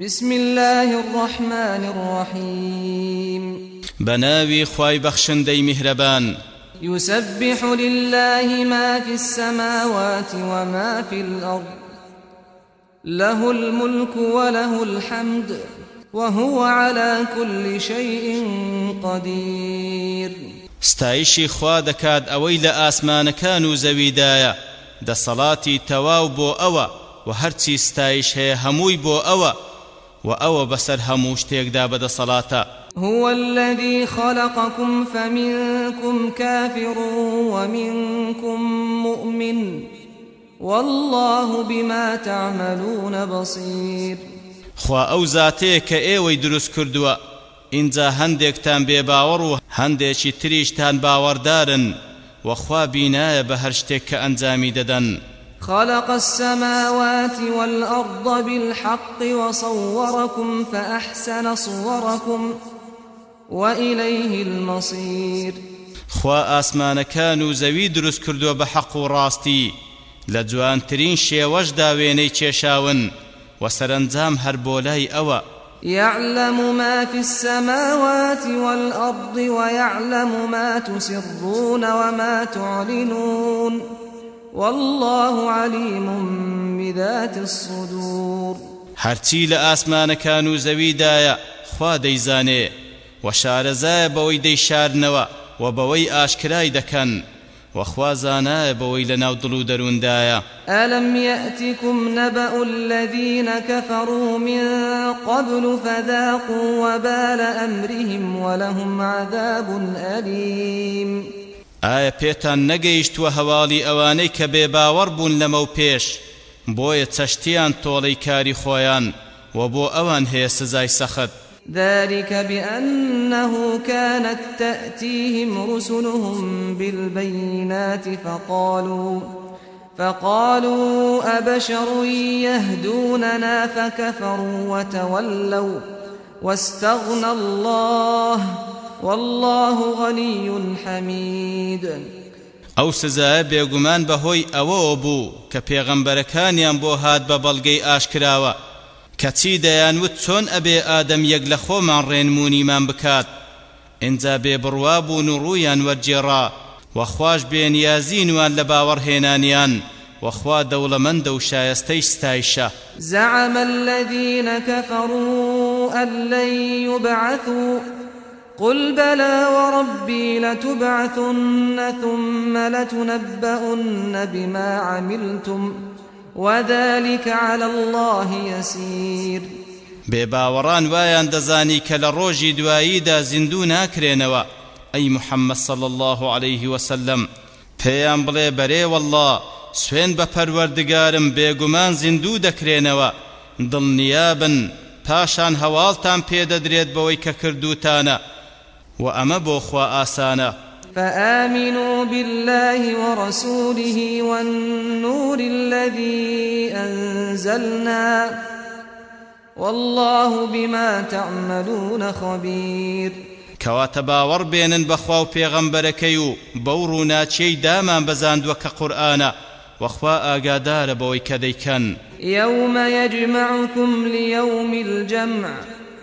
بسم الله الرحمن الرحيم. بناوي خواي بخشندي مهربان يسبح لله ما في السماوات وما في الأرض. له الملك وله الحمد وهو على كل شيء قدير. ستایشی خوا دەکات ئەوەی لە ئاسمانەکان و زەویدایە. دەسەڵاتی تەواو بۆ ئەوە و هەرچی ستایش هەیە هەمووی بۆ ئەوە. و ئەوە بەسەر هەموو شتێکدا بەدەسەڵاتە هو الذي خلقكم فمنكم كافر ومنكم مؤمن. والله بما تعملون بصير. خوا زاتەیە کە ئێوەی دروست کردووە اینجا هەندێکتان بێباوەڕ و هەندێکی تریشتان باوەڕدارن وەخوا بینایە بە هەر شتێک کە ئەنجامی دەدەن. خلق السماوات والأرض بالحق وصوركم فأحسن صوركم وإليه المصير. خوا ئاسمانەکان و زەوی دروست کردووە بە حەق و ڕاستی. لە جوانترین شێوەشدا وێنەی کێشاون و سەرنجام هەر ئەوە. يعلم ما في السماوات والأرض ويعلم ما تسرون وما تعلنون. والله عليم بذات الصدور. هەرچی لە ئاسمانەکان و زەویدایە خوا دەیزانێ و شارەزایە بەوەی دەیشارنەوە و بەوەی ئاشکرای دەکەن وخوازانا بوي لنا ودلو درون دايا ألم يأتكم نبأ الذين كفروا من قبل فذاقوا وبال أمرهم ولهم عذاب أليم. آية بيتان نگەیشت و هەواڵی ئەوانەی کە بێباوەڕ بوون لەمە و پێش بۆیە چەشتیان تۆڵەی کاری خۆیان و بۆ ئەوان هەیە سزای سەخت. ذلك بأنه كانت تأتيهم رسلهم بالبينات فقالوا فقالوا أبشر يهدوننا فكفروا وتولوا واستغنى الله والله غني حميد. ئەو سزایە بێگومان بەهۆی ئەوەوە بوو کە پێغەمبەرەکانیان بۆ هات بە بەڵگەی ئاشکراوە. کەچی دەیانوت چۆن ئەبێ ئادەم یەک لە خۆمان ڕێنمونیمان بکات؟ ئینجا بێ بڕوا بوون و ڕوویان وەرجێڕا وەخواش بێنیازینوان لە باوەڕهێنانیان وخوا دەوڵەمەندە و شایستەی ستایشە. زعم الذين كفروا أن لن يبعثوا قل بلى وربي لتبعثن ثم لتنبؤن بما عملتم وذلك على الله يسير. بێباوەڕان وایان دەزانی کە لە ڕۆژی دواییدا زیندوو ناکرێنەوە. ئەی محەممەد الله عليه وسلم پێیان بڵێ بەرێ والله سوێن بە پەروەردگارم بێگومان زیندوو دەکرێنەوە. دڵنیابن پاشان هەواڵتان پێدەدرێت بەوەی کە کردوتانە. و ئەمە بۆ خوا ئاسانە فآمنوا بالله ورسوله والنور الذي أنزلنا. والله بما تعملون خبير. کەواتە باوەڕ بێنن بەخوا و پێغەمبەرەکەی و بەو ڕووناچیەی دامان بەزاندووە کە قورئانە وەخوا ئاگادارە بەوەی کە دەیکەن. يوم يجمعكم ليوم الجمع.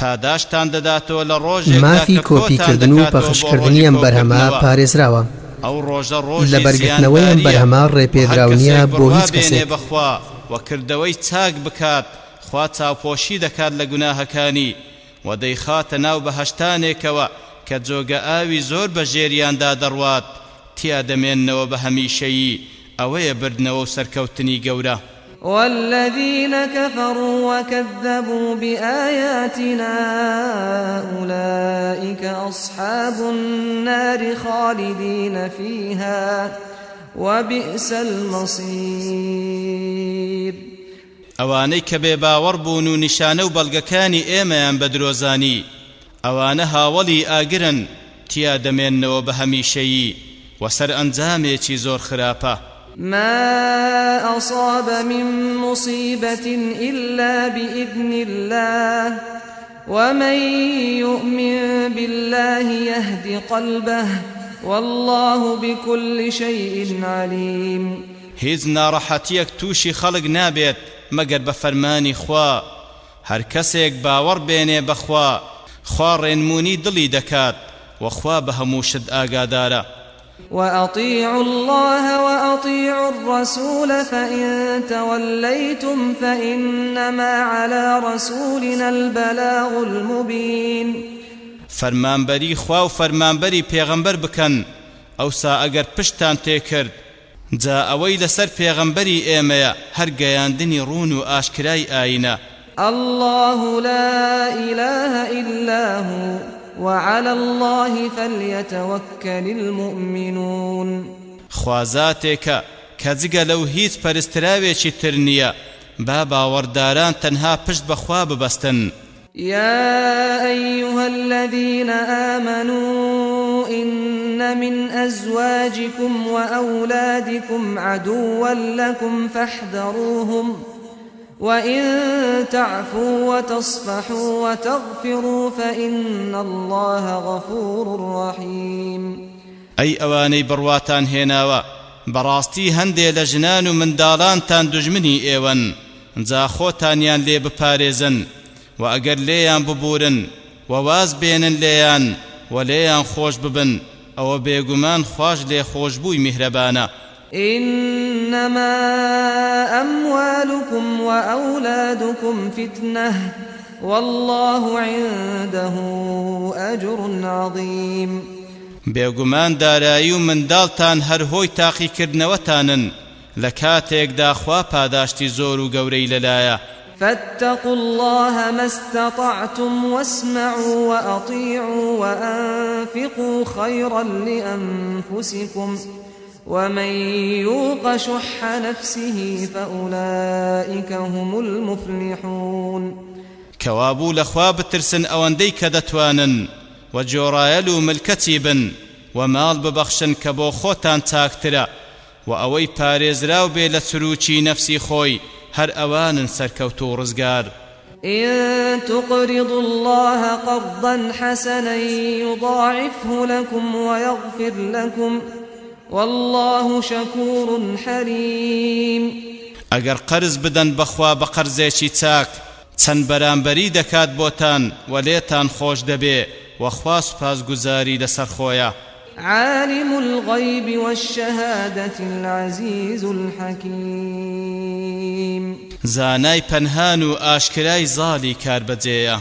پاداشتان دەداتەوە لە ڕۆژێک مافی کۆپیکردن و پەخشکردنی ئەم بەرهەما پارێزراوە. ئەو ڕۆژە ڕۆژ لە بەرگرتنەوەی ئەم بەرهەما ڕێپێدراونیە بۆ هیچ کەسێک. بخوا و کردەوەی چاک بکات خوا چاوپۆشی دەکات لە گوناهەکانی. و دەیخاتە ناو بەهشتانێکەوە کە جۆگە ئاوی زۆر بە ژێریاندا دەڕوات تیا دەمێننەوە بە هەمیشەیی. ئەوەیە بردنەوە و سەرکەوتنی گەورە. والذين كفروا وكذبوا بآياتنا أولئك أصحاب النار خالدين فيها وبئس المصير. ئەوانەی کە بێ باوەڕ بوون و نیشانە و بەڵگەکانی ئێمەیان بە درۆزانی ئەوانە هاوڵی ئاگرن تیا دەمێننەوە بە هەمیشەیی ما أصاب من مصيبة إلا بإذن الله. ومن يؤمن بالله يهد قلبه. والله بكل شيء عليم. هیچ ناڕەحەتیەک تووشی خەڵک نابێت مەگەر بە خوا. هەر کەسێک باوەڕ بێنێ بەخوا. خوا ڕێنمونی دڵی دەکات وەخوا بە هەموو شت ئاگادارە. وأطيعوا الله وأطيعوا الرسول فإن توليتم فإنما على رسولنا البلاغ المبين. فەرمانبەری خوا و فەرمانبەری پێغەمبەر بکەن ئەوسا ئەگەر پشتان تێکرد جا ئەوەی لەسەر پێغەمبەری ئێمەیە هەر گەیاندنی ڕون و ئاشکرای ئاینە. الله لا إله إلا هو. وعلى الله فليتوكل المؤمنون. خوازاتێکە کە جگە لەو هیچ پەرستراوێکی تر نییە. با باوەڕداران تەنها پشت بەخوا ببەستن. يا أيها الذين آمنوا إن من أزواجكم وأولادكم عدوا لكم فاحذروهم وإن تعفوا وتصفحوا وتغفروا فإن الله غفور رحيم. أي أواني برواتان هێناوە بەڕاستی هەندێ لە ژنان و منداڵانتان دژمنی ئێوەن جا خۆتانیان لێ بپارێزن و ئەگەر لێیان ببورن و واز بێنن لێیان و لێیان خۆش ببن ئەوە بێگومان خوش خۆشببووی میهرەبانە إنما أموالكم وأولادكم فتنة والله عنده أجر عظيم. بێگومان دارایی و منداڵتان هەر هۆی تاقیکردنەوەتانن. لە کاتێکدا خوا پاداشتی زۆر و گەورەی لەلایە. فاتقوا الله ما استطعتم واسمعوا وأطيعوا وأنفقوا خيرا لأنفسكم. ومن يوق شح نفسه فأولئك هم المفلحون. كوابو لخوا بترسن أواندي كدتوانن وجورايلو ملكتي بن ومال ببخشن كبو خوتان تاكترا وأوي پارێزراو بێ لە سروچی نفسی خۆی هەر ئەوانن سەرکەوت و ڕزگار. إن تقرضوا الله قرضا حسنا يضاعفه لكم ويغفر لكم والله شكور حليم. ئەگەر قرز بدەن بەخوا بە قەرزێکی چاک چەند بەرامبەری دەکات بۆتان و لێتان خۆش دەبێ وەخوا سوپاسگوزاری لەسەر خۆیە. عالم الغيب والشهادة العزيز الحكيم زانای پەنهان و ئاشکرای زاڵی کاربەجێیە